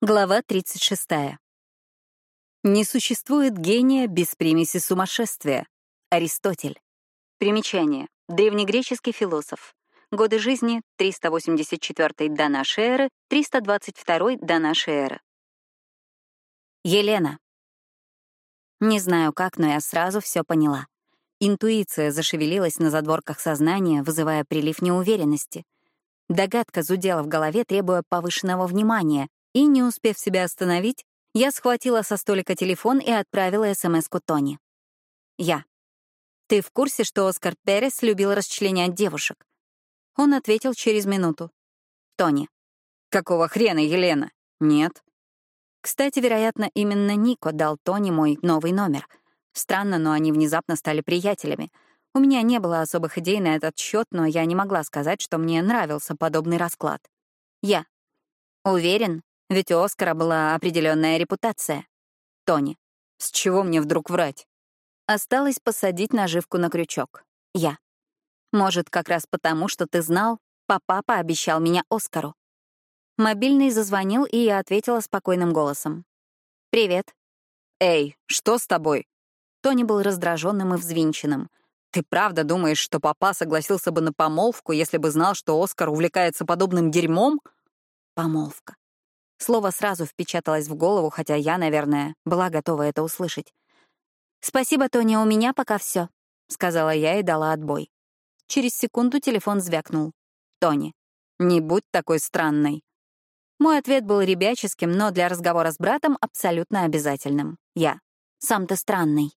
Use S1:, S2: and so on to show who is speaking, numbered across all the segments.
S1: Глава 36. Не существует гения без примеси сумасшествия. Аристотель. Примечание. Древнегреческий философ. Годы жизни 384 до нашей эры, 322 до нашей эры. Елена. Не знаю как, но я сразу все поняла. Интуиция зашевелилась на задворках сознания, вызывая прилив неуверенности. Догадка зудела в голове, требуя повышенного внимания, и, не успев себя остановить, я схватила со столика телефон и отправила СМС-ку Тони. Я. «Ты в курсе, что Оскар Перес любил расчленять девушек?» Он ответил через минуту. Тони. «Какого хрена, Елена?» «Нет». Кстати, вероятно, именно Нико дал Тони мой новый номер. Странно, но они внезапно стали приятелями. У меня не было особых идей на этот счет, но я не могла сказать, что мне нравился подобный расклад. Я. Уверен, ведь у Оскара была определенная репутация. Тони. С чего мне вдруг врать? Осталось посадить наживку на крючок. Я. Может, как раз потому, что ты знал, папа пообещал меня Оскару. Мобильный зазвонил, и я ответила спокойным голосом. «Привет». «Эй, что с тобой?» Тони был раздраженным и взвинченным. «Ты правда думаешь, что папа согласился бы на помолвку, если бы знал, что Оскар увлекается подобным дерьмом?» Помолвка. Слово сразу впечаталось в голову, хотя я, наверное, была готова это услышать. «Спасибо, Тони, у меня пока все, сказала я и дала отбой. Через секунду телефон звякнул. «Тони, не будь такой странной». Мой ответ был ребяческим, но для разговора с братом абсолютно обязательным. Я. «Сам ты странный».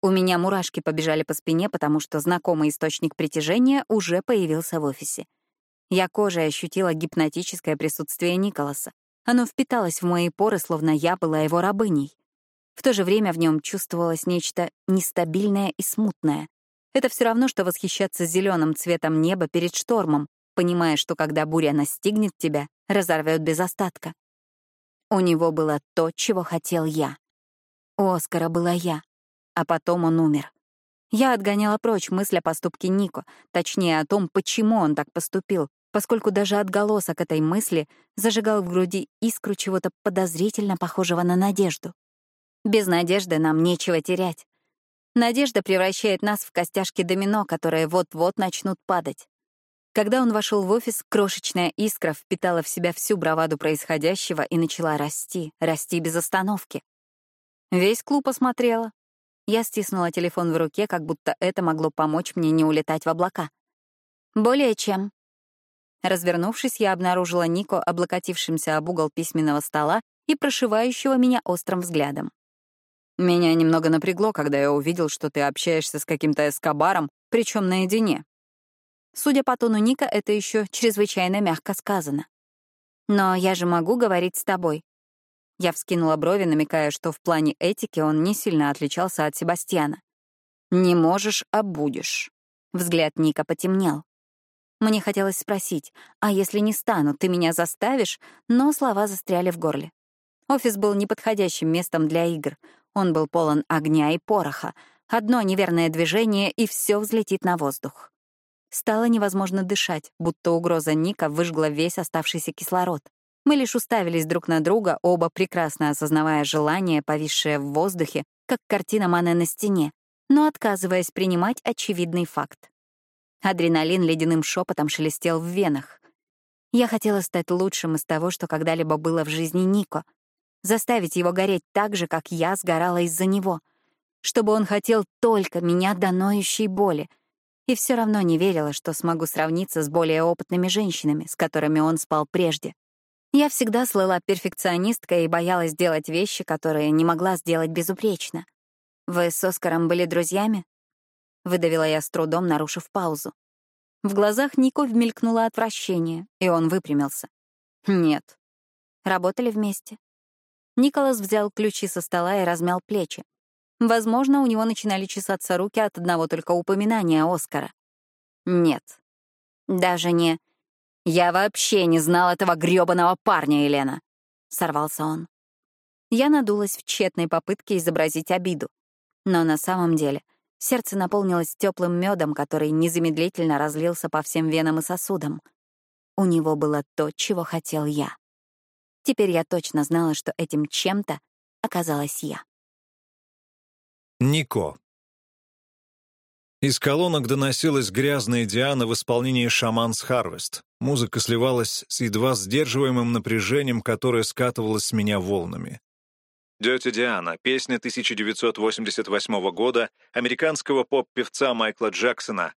S1: У меня мурашки побежали по спине, потому что знакомый источник притяжения уже появился в офисе. Я кожей ощутила гипнотическое присутствие Николаса. Оно впиталось в мои поры, словно я была его рабыней. В то же время в нем чувствовалось нечто нестабильное и смутное. Это все равно, что восхищаться зеленым цветом неба перед штормом, понимая, что когда буря настигнет тебя, разорвет без остатка. У него было то, чего хотел я. У Оскара была я, а потом он умер. Я отгоняла прочь мысль о поступке Нико, точнее о том, почему он так поступил, поскольку даже отголосок этой мысли зажигал в груди искру чего-то подозрительно похожего на надежду. Без надежды нам нечего терять. Надежда превращает нас в костяшки домино, которые вот-вот начнут падать. Когда он вошел в офис, крошечная искра впитала в себя всю браваду происходящего и начала расти, расти без остановки. Весь клуб осмотрела. Я стиснула телефон в руке, как будто это могло помочь мне не улетать в облака. Более чем. Развернувшись, я обнаружила Нико, облокотившимся об угол письменного стола и прошивающего меня острым взглядом. «Меня немного напрягло, когда я увидел, что ты общаешься с каким-то эскобаром, причем наедине». Судя по тону Ника, это еще чрезвычайно мягко сказано. «Но я же могу говорить с тобой». Я вскинула брови, намекая, что в плане этики он не сильно отличался от Себастьяна. «Не можешь, а будешь». Взгляд Ника потемнел. Мне хотелось спросить, а если не стану, ты меня заставишь? Но слова застряли в горле. Офис был неподходящим местом для игр. Он был полон огня и пороха. Одно неверное движение, и все взлетит на воздух. Стало невозможно дышать, будто угроза Ника выжгла весь оставшийся кислород. Мы лишь уставились друг на друга, оба прекрасно осознавая желание, повисшее в воздухе, как картина Мане на стене, но отказываясь принимать очевидный факт. Адреналин ледяным шепотом шелестел в венах. Я хотела стать лучшим из того, что когда-либо было в жизни Нико, заставить его гореть так же, как я сгорала из-за него, чтобы он хотел только меня до ноющей боли, и все равно не верила, что смогу сравниться с более опытными женщинами, с которыми он спал прежде. Я всегда слыла перфекционисткой и боялась делать вещи, которые не могла сделать безупречно. Вы с Оскаром были друзьями? — выдавила я с трудом, нарушив паузу. В глазах Нико вмелькнуло отвращение, и он выпрямился. «Нет». Работали вместе. Николас взял ключи со стола и размял плечи. Возможно, у него начинали чесаться руки от одного только упоминания Оскара. «Нет». «Даже не...» «Я вообще не знал этого грёбаного парня, Елена!» — сорвался он. Я надулась в тщетной попытке изобразить обиду. Но на самом деле — Сердце наполнилось теплым медом, который незамедлительно разлился по всем венам и сосудам. У него было то, чего хотел я. Теперь я точно знала, что этим чем-то оказалась я.
S2: Нико. Из колонок доносилась грязная Диана в исполнении «Шаманс Харвест». Музыка сливалась с едва сдерживаемым напряжением, которое скатывалось с меня волнами. «Дётя Диана» — песня 1988 года американского поп-певца Майкла Джексона,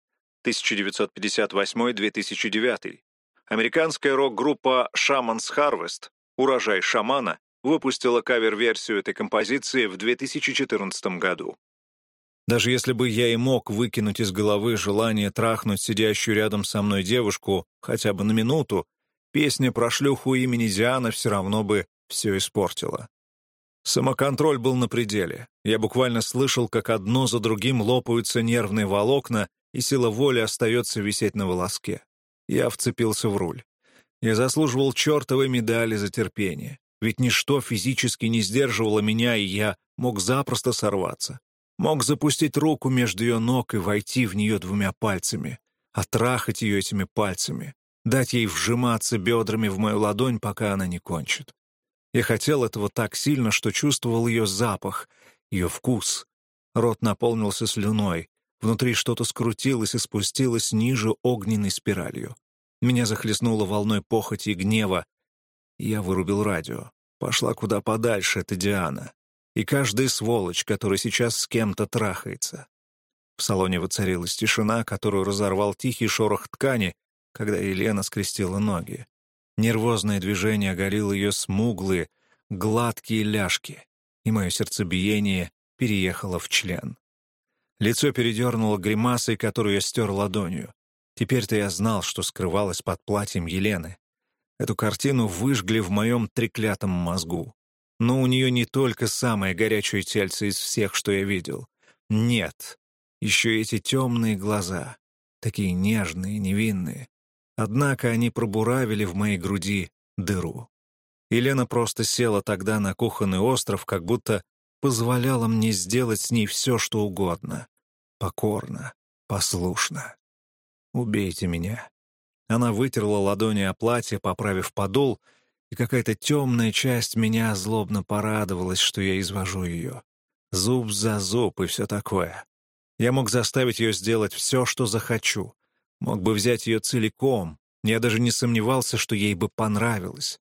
S2: 1958-2009. Американская рок-группа «Шаманс Харвест» «Урожай шамана» выпустила кавер-версию этой композиции в 2014 году. Даже если бы я и мог выкинуть из головы желание трахнуть сидящую рядом со мной девушку хотя бы на минуту, песня про шлюху имени Диана все равно бы все испортила. Самоконтроль был на пределе. Я буквально слышал, как одно за другим лопаются нервные волокна, и сила воли остается висеть на волоске. Я вцепился в руль. Я заслуживал чертовой медали за терпение. Ведь ничто физически не сдерживало меня, и я мог запросто сорваться. Мог запустить руку между ее ног и войти в нее двумя пальцами, отрахать ее этими пальцами, дать ей вжиматься бедрами в мою ладонь, пока она не кончит. Я хотел этого так сильно, что чувствовал ее запах, ее вкус. Рот наполнился слюной, внутри что-то скрутилось и спустилось ниже огненной спиралью. Меня захлестнуло волной похоти и гнева, я вырубил радио. Пошла куда подальше эта Диана. И каждая сволочь, которая сейчас с кем-то трахается. В салоне воцарилась тишина, которую разорвал тихий шорох ткани, когда Елена скрестила ноги. Нервозное движение оголило ее смуглые, гладкие ляжки, и мое сердцебиение переехало в член. Лицо передернуло гримасой, которую я стер ладонью. Теперь-то я знал, что скрывалось под платьем Елены. Эту картину выжгли в моем треклятом мозгу. Но у нее не только самое горячее тельце из всех, что я видел. Нет, еще эти темные глаза, такие нежные, невинные. Однако они пробуравили в моей груди дыру. Елена просто села тогда на кухонный остров, как будто позволяла мне сделать с ней все, что угодно. Покорно, послушно. Убейте меня. Она вытерла ладони о платье, поправив подол, и какая-то темная часть меня злобно порадовалась, что я извожу ее. Зуб за зуб и все такое. Я мог заставить ее сделать все, что захочу. Мог бы взять ее целиком. Я даже не сомневался, что ей бы понравилось.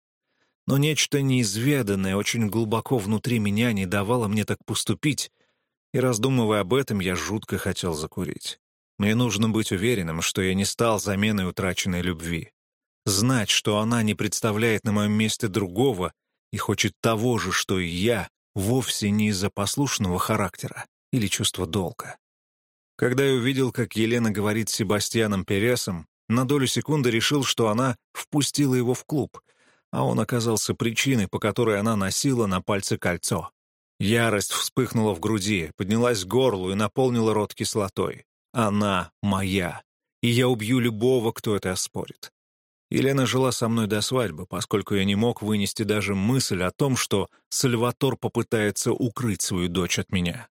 S2: Но нечто неизведанное очень глубоко внутри меня не давало мне так поступить, и, раздумывая об этом, я жутко хотел закурить. Мне нужно быть уверенным, что я не стал заменой утраченной любви. Знать, что она не представляет на моем месте другого и хочет того же, что и я, вовсе не из-за послушного характера или чувства долга. Когда я увидел, как Елена говорит с Себастьяном Пересом, на долю секунды решил, что она впустила его в клуб, а он оказался причиной, по которой она носила на пальце кольцо. Ярость вспыхнула в груди, поднялась к горлу и наполнила рот кислотой. Она моя, и я убью любого, кто это оспорит. Елена жила со мной до свадьбы, поскольку я не мог вынести даже мысль о том, что Сальватор попытается укрыть свою дочь от меня.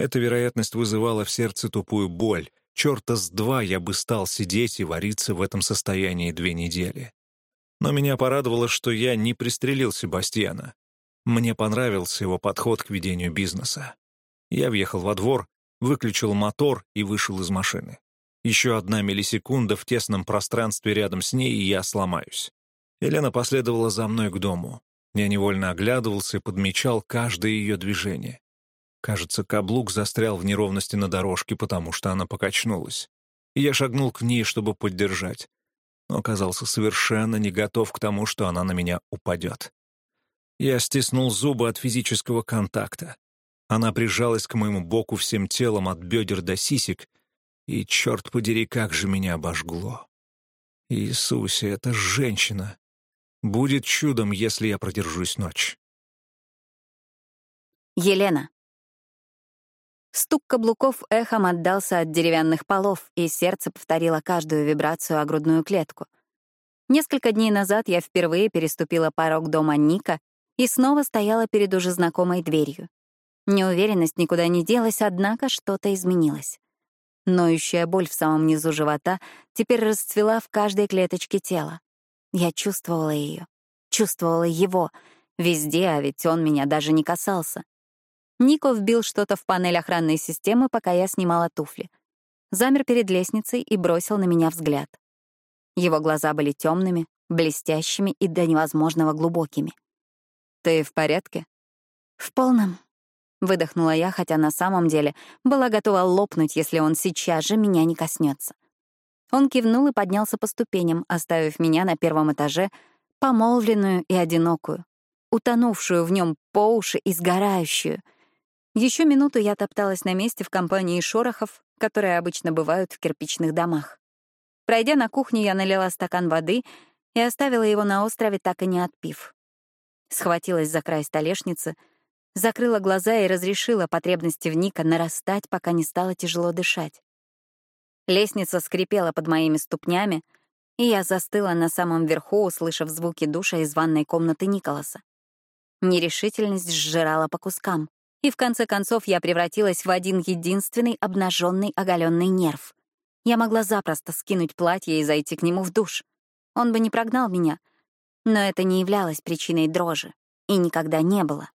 S2: Эта вероятность вызывала в сердце тупую боль. Черта с два я бы стал сидеть и вариться в этом состоянии две недели. Но меня порадовало, что я не пристрелил Себастьяна. Мне понравился его подход к ведению бизнеса. Я въехал во двор, выключил мотор и вышел из машины. Еще одна миллисекунда в тесном пространстве рядом с ней, и я сломаюсь. Елена последовала за мной к дому. Я невольно оглядывался и подмечал каждое ее движение. Кажется, каблук застрял в неровности на дорожке, потому что она покачнулась. И я шагнул к ней, чтобы поддержать, но оказался совершенно не готов к тому, что она на меня упадет. Я стиснул зубы от физического контакта. Она прижалась к моему боку всем телом от бедер до сисек, и, черт подери, как же меня обожгло. Иисусе, это женщина. Будет чудом, если я продержусь ночь.
S1: Елена. Стук каблуков эхом отдался от деревянных полов, и сердце повторило каждую вибрацию о грудную клетку. Несколько дней назад я впервые переступила порог дома Ника и снова стояла перед уже знакомой дверью. Неуверенность никуда не делась, однако что-то изменилось. Ноющая боль в самом низу живота теперь расцвела в каждой клеточке тела. Я чувствовала ее. Чувствовала его. Везде, а ведь он меня даже не касался. Нико вбил что-то в панель охранной системы, пока я снимала туфли. Замер перед лестницей и бросил на меня взгляд. Его глаза были темными, блестящими и до невозможного глубокими. «Ты в порядке?» «В полном», — выдохнула я, хотя на самом деле была готова лопнуть, если он сейчас же меня не коснется. Он кивнул и поднялся по ступеням, оставив меня на первом этаже, помолвленную и одинокую, утонувшую в нем по уши и сгорающую. Еще минуту я топталась на месте в компании шорохов, которые обычно бывают в кирпичных домах. Пройдя на кухню, я налила стакан воды и оставила его на острове, так и не отпив. Схватилась за край столешницы, закрыла глаза и разрешила потребности в Ника нарастать, пока не стало тяжело дышать. Лестница скрипела под моими ступнями, и я застыла на самом верху, услышав звуки душа из ванной комнаты Николаса. Нерешительность сжирала по кускам, и в конце концов я превратилась в один единственный обнаженный оголенный нерв. Я могла запросто скинуть платье и зайти к нему в душ. Он бы не прогнал меня, но это не являлось причиной дрожи и никогда не было.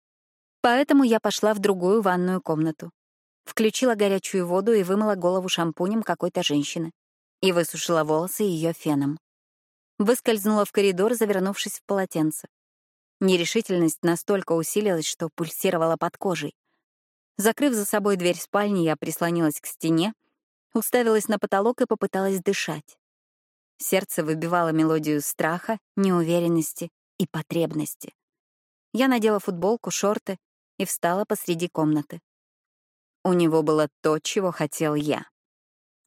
S1: Поэтому я пошла в другую ванную комнату. Включила горячую воду и вымыла голову шампунем какой-то женщины. И высушила волосы ее феном. Выскользнула в коридор, завернувшись в полотенце. Нерешительность настолько усилилась, что пульсировала под кожей. Закрыв за собой дверь спальни, я прислонилась к стене, уставилась на потолок и попыталась дышать. Сердце выбивало мелодию страха, неуверенности и потребности. Я надела футболку, шорты и встала посреди комнаты. У него было то, чего хотел я.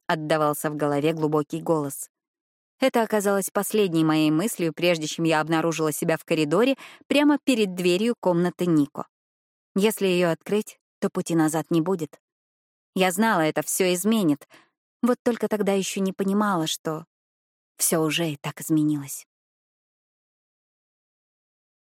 S1: Отдавался в голове глубокий голос. Это оказалось последней моей мыслью, прежде чем я обнаружила себя в коридоре прямо перед дверью комнаты Нико. Если ее открыть, то пути назад не будет. Я знала, это все изменит, вот только тогда еще не понимала, что все уже и так изменилось.